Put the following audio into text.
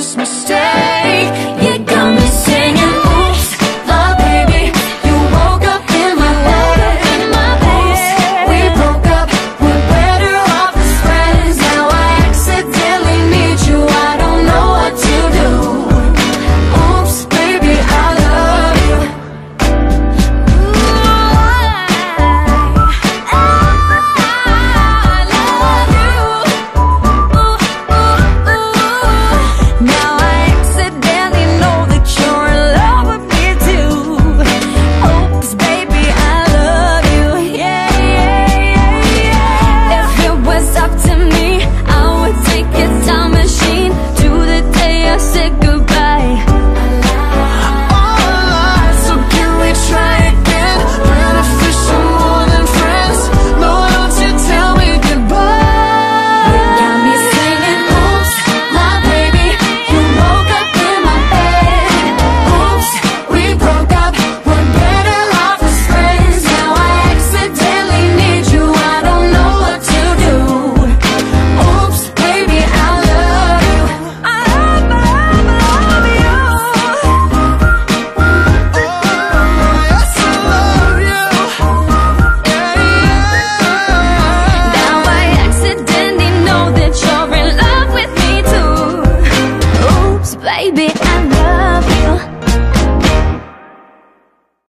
Christmas Day.